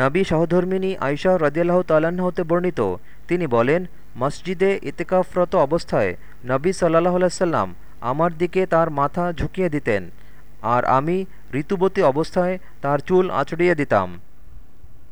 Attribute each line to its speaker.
Speaker 1: নবী সহধর্মিনী আয়সা রদিয়াল্লাহ তাল্লাহ্ন হতে বর্ণিত। তিনি বলেন, মসজিদে ইতেকাফরত অবস্থায় নবী সাল্লাহ সাল্লাম আমার দিকে তার মাথা ঝুঁকিয়ে দিতেন, আর আমি ঋতুবতী অবস্থায় তার চুল আঁচড়িয়ে দিতাম।